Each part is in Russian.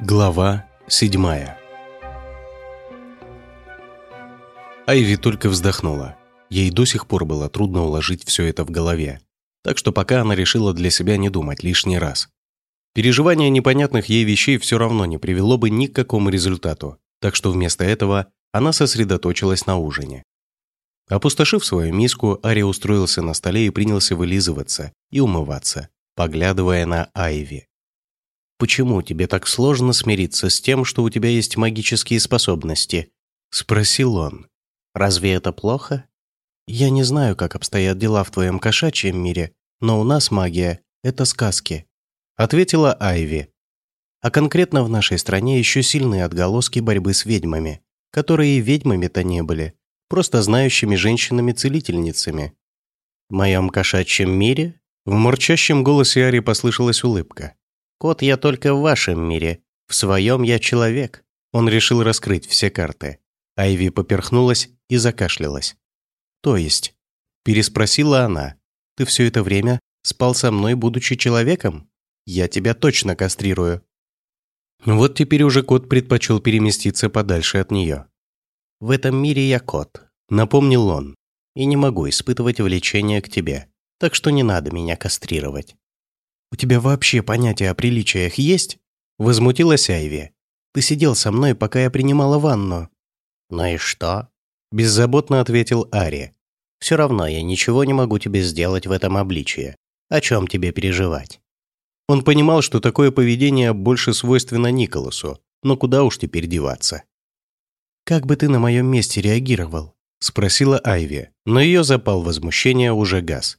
Глава седьмая Айви только вздохнула. Ей до сих пор было трудно уложить все это в голове. Так что пока она решила для себя не думать лишний раз. Переживание непонятных ей вещей все равно не привело бы ни к какому результату, так что вместо этого она сосредоточилась на ужине. Опустошив свою миску, Ари устроился на столе и принялся вылизываться и умываться, поглядывая на Айви. «Почему тебе так сложно смириться с тем, что у тебя есть магические способности?» – спросил он. «Разве это плохо?» «Я не знаю, как обстоят дела в твоем кошачьем мире, но у нас магия – это сказки», – ответила Айви. А конкретно в нашей стране еще сильные отголоски борьбы с ведьмами, которые ведьмами-то не были, просто знающими женщинами-целительницами. В моем кошачьем мире в мурчащем голосе Ари послышалась улыбка. «Кот я только в вашем мире, в своем я человек». Он решил раскрыть все карты. Айви поперхнулась и закашлялась. «То есть?» – переспросила она. «Ты все это время спал со мной, будучи человеком? Я тебя точно кастрирую». Вот теперь уже кот предпочел переместиться подальше от нее. «В этом мире я кот», – напомнил он. «И не могу испытывать влечение к тебе, так что не надо меня кастрировать». «У тебя вообще понятие о приличиях есть?» – возмутилась Айви. «Ты сидел со мной, пока я принимала ванну». «Ну и что?» – беззаботно ответил Ари. «Все равно я ничего не могу тебе сделать в этом обличии. О чем тебе переживать?» Он понимал, что такое поведение больше свойственно Николасу, но куда уж теперь деваться. «Как бы ты на моем месте реагировал?» – спросила Айви, но ее запал возмущения уже газ.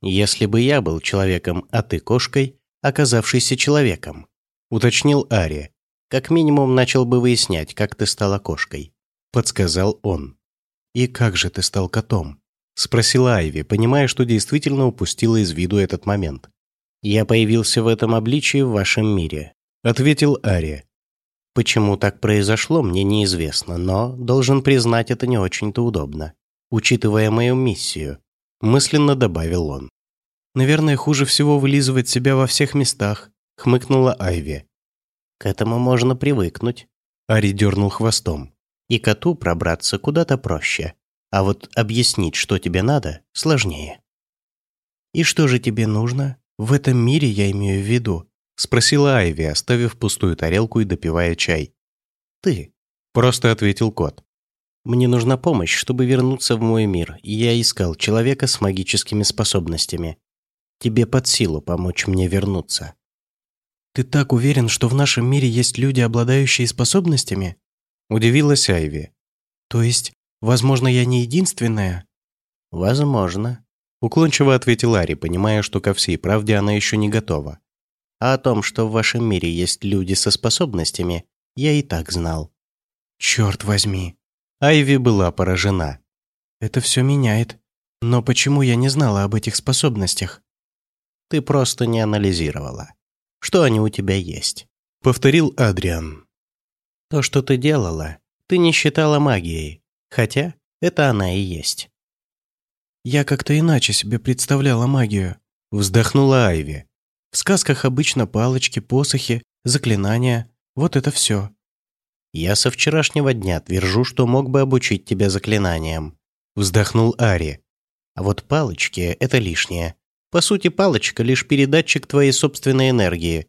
«Если бы я был человеком, а ты кошкой, оказавшейся человеком», – уточнил Ари. «Как минимум начал бы выяснять, как ты стала кошкой. – подсказал он. «И как же ты стал котом?» – спросила Айви, понимая, что действительно упустила из виду этот момент. «Я появился в этом обличии в вашем мире», – ответил Ари. «Почему так произошло, мне неизвестно, но, должен признать, это не очень-то удобно, учитывая мою миссию», – мысленно добавил он. «Наверное, хуже всего вылизывать себя во всех местах», – хмыкнула Айви. «К этому можно привыкнуть», – Ари дернул хвостом. И коту пробраться куда-то проще. А вот объяснить, что тебе надо, сложнее. «И что же тебе нужно? В этом мире я имею в виду?» Спросила Айви, оставив пустую тарелку и допивая чай. «Ты», – просто ответил кот. «Мне нужна помощь, чтобы вернуться в мой мир, и я искал человека с магическими способностями. Тебе под силу помочь мне вернуться». «Ты так уверен, что в нашем мире есть люди, обладающие способностями?» Удивилась Айви. «То есть, возможно, я не единственная?» «Возможно», – уклончиво ответил Ари, понимая, что ко всей правде она еще не готова. «А о том, что в вашем мире есть люди со способностями, я и так знал». «Черт возьми!» Айви была поражена. «Это все меняет. Но почему я не знала об этих способностях?» «Ты просто не анализировала. Что они у тебя есть?» – повторил Адриан. То, что ты делала, ты не считала магией, хотя это она и есть. Я как-то иначе себе представляла магию, вздохнула Айви. В сказках обычно палочки, посохи, заклинания, вот это все. Я со вчерашнего дня твержу, что мог бы обучить тебя заклинаниям, вздохнул Ари. А вот палочки – это лишнее. По сути, палочка – лишь передатчик твоей собственной энергии.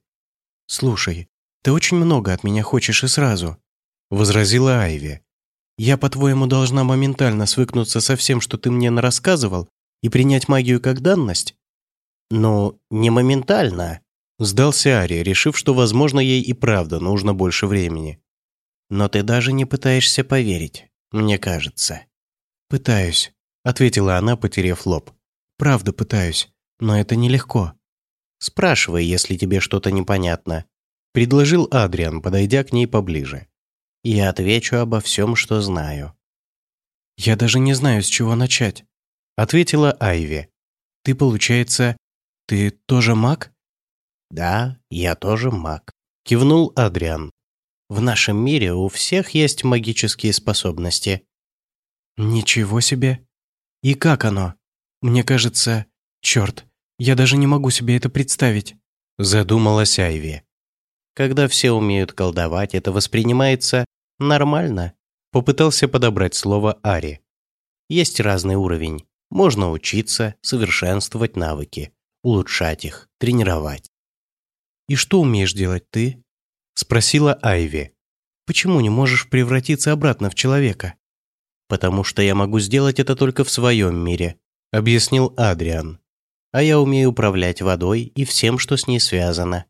Слушай, ты очень много от меня хочешь и сразу», — возразила Айви. «Я, по-твоему, должна моментально свыкнуться со всем, что ты мне нарассказывал, и принять магию как данность?» «Ну, не моментально», — сдался Ари, решив, что, возможно, ей и правда нужно больше времени. «Но ты даже не пытаешься поверить, мне кажется». «Пытаюсь», — ответила она, потеряв лоб. «Правда пытаюсь, но это нелегко». «Спрашивай, если тебе что-то непонятно», – предложил Адриан, подойдя к ней поближе. «Я отвечу обо всем, что знаю». «Я даже не знаю, с чего начать», – ответила Айви. «Ты, получается, ты тоже маг?» «Да, я тоже маг», – кивнул Адриан. «В нашем мире у всех есть магические способности». «Ничего себе! И как оно?» Мне кажется... Черт, я даже не могу себе это представить. Задумалась Айви. Когда все умеют колдовать, это воспринимается нормально. Попытался подобрать слово Ари. Есть разный уровень. Можно учиться, совершенствовать навыки, улучшать их, тренировать. «И что умеешь делать ты?» – спросила Айви. «Почему не можешь превратиться обратно в человека?» «Потому что я могу сделать это только в своем мире», – объяснил Адриан. «А я умею управлять водой и всем, что с ней связано».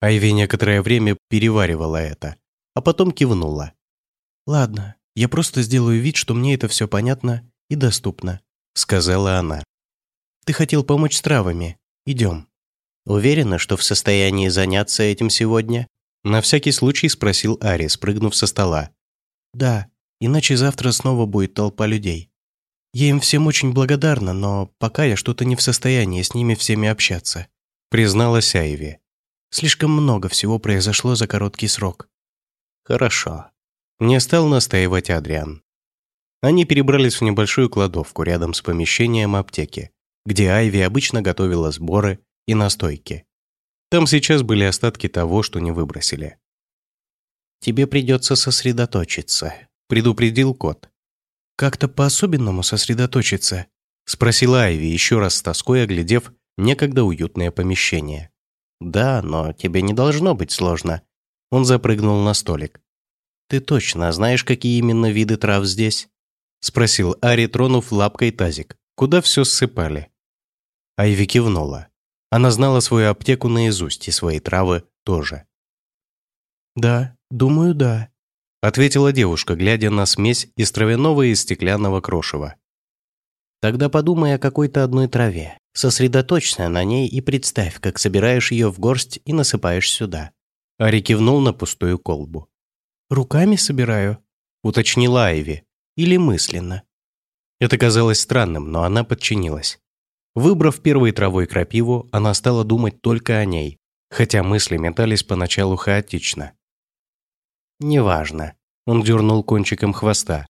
Айви некоторое время переваривала это, а потом кивнула. «Ладно, я просто сделаю вид, что мне это все понятно и доступно», – сказала она. «Ты хотел помочь с травами. Идем». «Уверена, что в состоянии заняться этим сегодня?» На всякий случай спросил Ари, спрыгнув со стола. «Да, иначе завтра снова будет толпа людей. Я им всем очень благодарна, но пока я что-то не в состоянии с ними всеми общаться», призналась Айви. «Слишком много всего произошло за короткий срок». «Хорошо», не стал настаивать Адриан. Они перебрались в небольшую кладовку рядом с помещением аптеки, где Айви обычно готовила сборы и настойки. Там сейчас были остатки того, что не выбросили. «Тебе придется сосредоточиться», — предупредил кот. «Как-то по-особенному сосредоточиться?» — спросила Айви, еще раз с тоской оглядев некогда уютное помещение. «Да, но тебе не должно быть сложно». Он запрыгнул на столик. «Ты точно знаешь, какие именно виды трав здесь?» — спросил Ари, тронув лапкой тазик, куда все ссыпали. Айви кивнула. Она знала свою аптеку наизусть и свои травы тоже. «Да, думаю, да», — ответила девушка, глядя на смесь из травяного и стеклянного крошева. «Тогда подумай о какой-то одной траве. Сосредоточься на ней и представь, как собираешь ее в горсть и насыпаешь сюда». Ари кивнул на пустую колбу. «Руками собираю», — уточнила Айви. «Или мысленно». Это казалось странным, но она подчинилась. Выбрав первой травой крапиву, она стала думать только о ней, хотя мысли метались поначалу хаотично. «Неважно», — он дернул кончиком хвоста.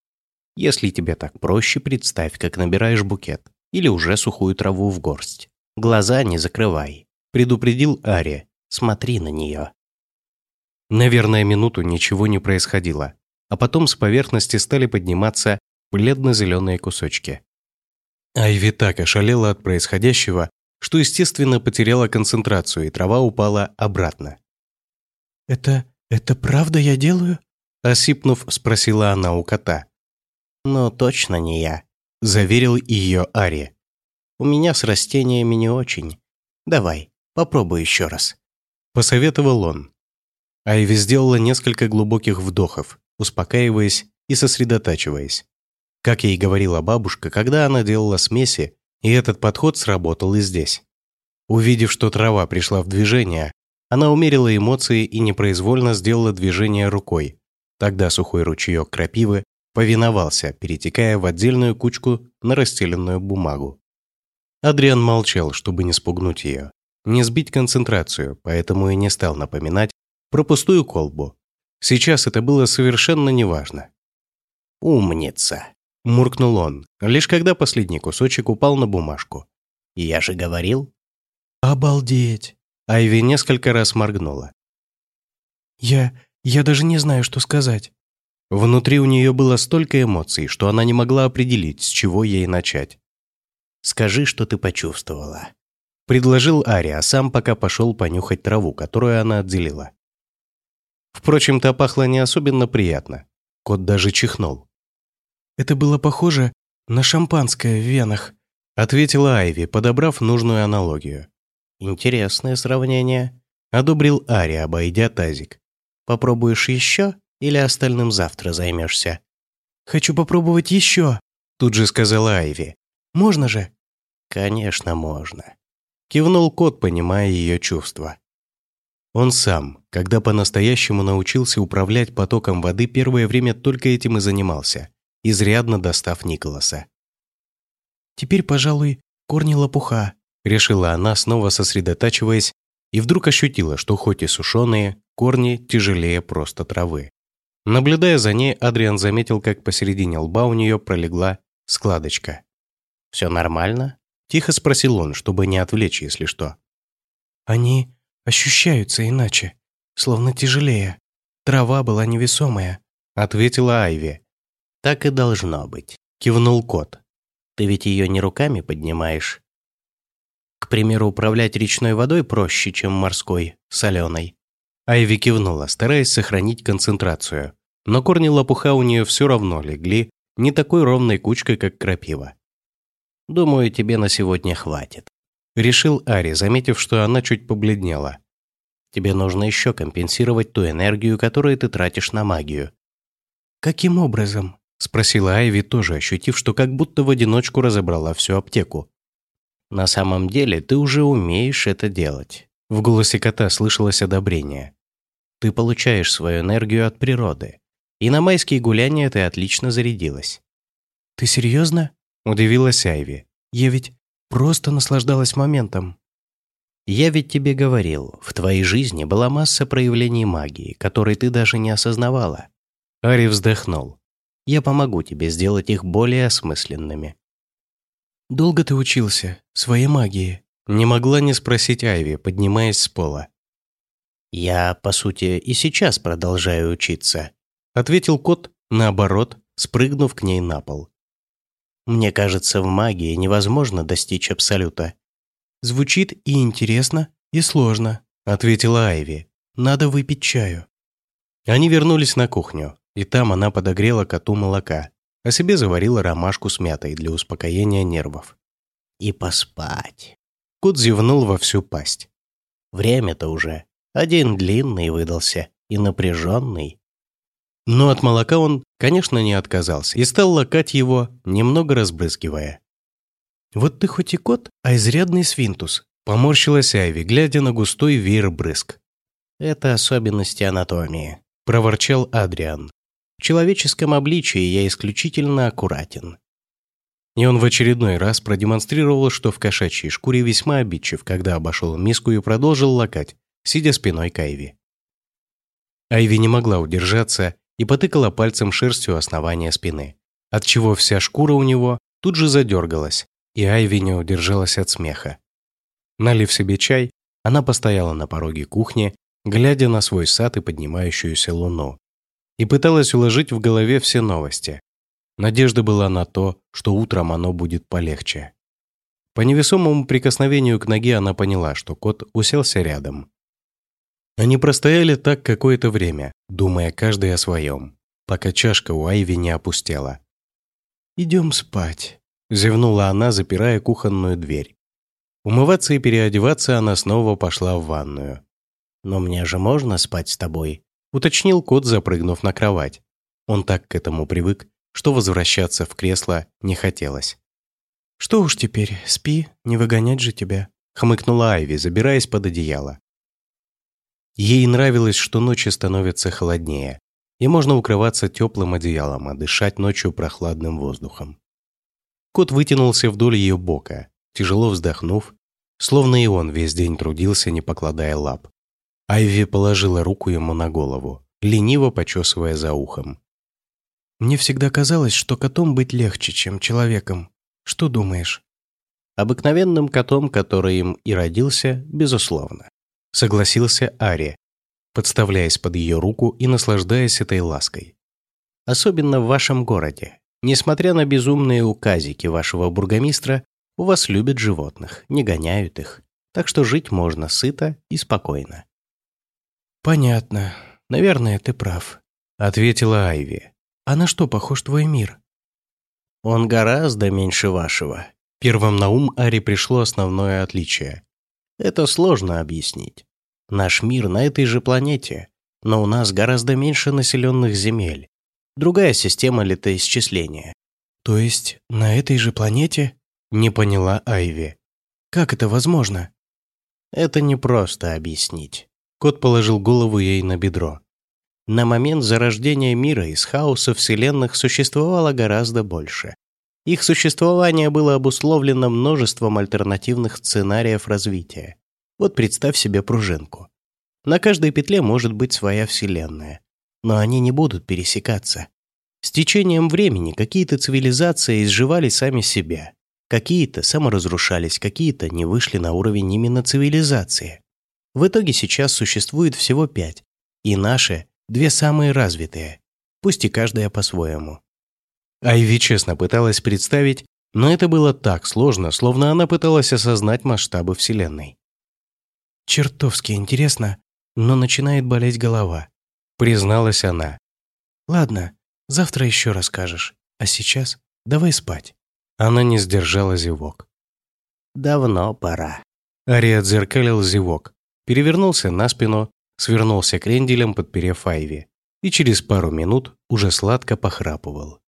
«Если тебе так проще, представь, как набираешь букет или уже сухую траву в горсть. Глаза не закрывай», — предупредил Ари. «Смотри на нее». Наверное, минуту ничего не происходило, а потом с поверхности стали подниматься бледно-зеленые кусочки. Айви так ошалела от происходящего, что, естественно, потеряла концентрацию, и трава упала обратно. «Это... это правда я делаю?» Осипнув, спросила она у кота. «Но точно не я», – заверил ее Ари. «У меня с растениями не очень. Давай, попробуй еще раз», – посоветовал он. Айви сделала несколько глубоких вдохов, успокаиваясь и сосредотачиваясь. Как ей говорила бабушка, когда она делала смеси, и этот подход сработал и здесь. Увидев, что трава пришла в движение, она умерила эмоции и непроизвольно сделала движение рукой. Тогда сухой ручеек крапивы повиновался, перетекая в отдельную кучку на расстеленную бумагу. Адриан молчал, чтобы не спугнуть ее, не сбить концентрацию, поэтому и не стал напоминать про пустую колбу. Сейчас это было совершенно неважно. «Умница!» – муркнул он, лишь когда последний кусочек упал на бумажку. «Я же говорил!» «Обалдеть!» Айви несколько раз моргнула. «Я... я даже не знаю, что сказать». Внутри у нее было столько эмоций, что она не могла определить, с чего ей начать. «Скажи, что ты почувствовала», – предложил Ари, а сам пока пошел понюхать траву, которую она отделила. Впрочем, та пахла не особенно приятно. Кот даже чихнул. «Это было похоже на шампанское в венах», ответила Айви, подобрав нужную аналогию. «Интересное сравнение», одобрил Ари, обойдя тазик. «Попробуешь еще или остальным завтра займешься?» «Хочу попробовать еще», тут же сказала Айви. «Можно же?» «Конечно, можно», кивнул кот, понимая ее чувства. Он сам, когда по-настоящему научился управлять потоком воды, первое время только этим и занимался, изрядно достав Николаса. «Теперь, пожалуй, корни лопуха», — решила она, снова сосредотачиваясь, и вдруг ощутила, что хоть и сушеные, корни тяжелее просто травы. Наблюдая за ней, Адриан заметил, как посередине лба у нее пролегла складочка. «Все нормально?» Тихо спросил он, чтобы не отвлечь, если что. «Они ощущаются иначе, словно тяжелее. Трава была невесомая», — ответила Айви. «Так и должно быть», — кивнул кот. «Ты ведь ее не руками поднимаешь. К примеру, управлять речной водой проще, чем морской, соленой». Айви кивнула, стараясь сохранить концентрацию. Но корни лопуха у нее все равно легли не такой ровной кучкой, как крапива. «Думаю, тебе на сегодня хватит», — решил Ари, заметив, что она чуть побледнела. «Тебе нужно еще компенсировать ту энергию, которую ты тратишь на магию». «Каким образом?» — спросила Айви, тоже ощутив, что как будто в одиночку разобрала всю аптеку. «На самом деле ты уже умеешь это делать». В голосе кота слышалось одобрение. «Ты получаешь свою энергию от природы, и на майские гуляния ты отлично зарядилась». «Ты серьезно?» Удивилась Айви. «Я ведь просто наслаждалась моментом». «Я ведь тебе говорил, в твоей жизни была масса проявлений магии, которые ты даже не осознавала». Ари вздохнул. «Я помогу тебе сделать их более осмысленными». «Долго ты учился? Своей магии?» Не могла не спросить Айви, поднимаясь с пола. «Я, по сути, и сейчас продолжаю учиться», — ответил кот, наоборот, спрыгнув к ней на пол. Мне кажется, в магии невозможно достичь абсолюта. Звучит и интересно, и сложно, ответила Айви. Надо выпить чаю. Они вернулись на кухню, и там она подогрела коту молока, а себе заварила ромашку с мятой для успокоения нервов. И поспать. Кот зевнул во всю пасть. Время-то уже. Один длинный выдался и напряженный. Но от молока он, конечно, не отказался и стал лакать его, немного разбрызгивая. «Вот ты хоть и кот, а изрядный свинтус», — поморщилась Айви, глядя на густой веер брызг. «Это особенности анатомии», — проворчал Адриан. «В человеческом обличии я исключительно аккуратен». И он в очередной раз продемонстрировал, что в кошачьей шкуре весьма обидчив, когда обошел миску и продолжил лакать, сидя спиной к Айви. Айви не могла удержаться и потыкала пальцем шерстью основания спины, отчего вся шкура у него тут же задергалась, и Айви не удержалась от смеха. Налив себе чай, она постояла на пороге кухни, глядя на свой сад и поднимающуюся луну, и пыталась уложить в голове все новости. Надежда была на то, что утром оно будет полегче. По невесомому прикосновению к ноге она поняла, что кот уселся рядом. Они простояли так какое-то время, думая каждый о своем, пока чашка у Айви не опустела. «Идем спать», — зевнула она, запирая кухонную дверь. Умываться и переодеваться она снова пошла в ванную. «Но мне же можно спать с тобой?» — уточнил кот, запрыгнув на кровать. Он так к этому привык, что возвращаться в кресло не хотелось. «Что уж теперь, спи, не выгонять же тебя», — хмыкнула Айви, забираясь под одеяло. Ей нравилось, что ночи становятся холоднее, и можно укрываться теплым одеялом, а дышать ночью прохладным воздухом. Кот вытянулся вдоль ее бока, тяжело вздохнув, словно и он весь день трудился, не покладая лап. Айви положила руку ему на голову, лениво почесывая за ухом. «Мне всегда казалось, что котом быть легче, чем человеком. Что думаешь?» «Обыкновенным котом, который им и родился, безусловно согласился Ари, подставляясь под ее руку и наслаждаясь этой лаской. Особенно в вашем городе. Несмотря на безумные указики вашего бургомистра, у вас любят животных, не гоняют их. Так что жить можно сыто и спокойно. «Понятно. Наверное, ты прав», — ответила Айви. «А на что похож твой мир?» «Он гораздо меньше вашего». Первым на ум Ари пришло основное отличие. Это сложно объяснить. Наш мир на этой же планете, но у нас гораздо меньше населенных земель. Другая система летоисчисления. То есть на этой же планете? Не поняла Айви. Как это возможно? Это непросто объяснить. Кот положил голову ей на бедро. На момент зарождения мира из хаоса вселенных существовало гораздо больше. Их существование было обусловлено множеством альтернативных сценариев развития. Вот представь себе пружинку. На каждой петле может быть своя вселенная, но они не будут пересекаться. С течением времени какие-то цивилизации изживали сами себя. Какие-то саморазрушались, какие-то не вышли на уровень именно цивилизации. В итоге сейчас существует всего пять, и наши – две самые развитые, пусть и каждая по-своему. Айви честно пыталась представить, но это было так сложно, словно она пыталась осознать масштабы Вселенной. «Чертовски интересно, но начинает болеть голова», – призналась она. «Ладно, завтра еще расскажешь, а сейчас давай спать». Она не сдержала зевок. «Давно пора». Ари отзеркалил зевок, перевернулся на спину, свернулся кренделем, подперев Айви, и через пару минут уже сладко похрапывал.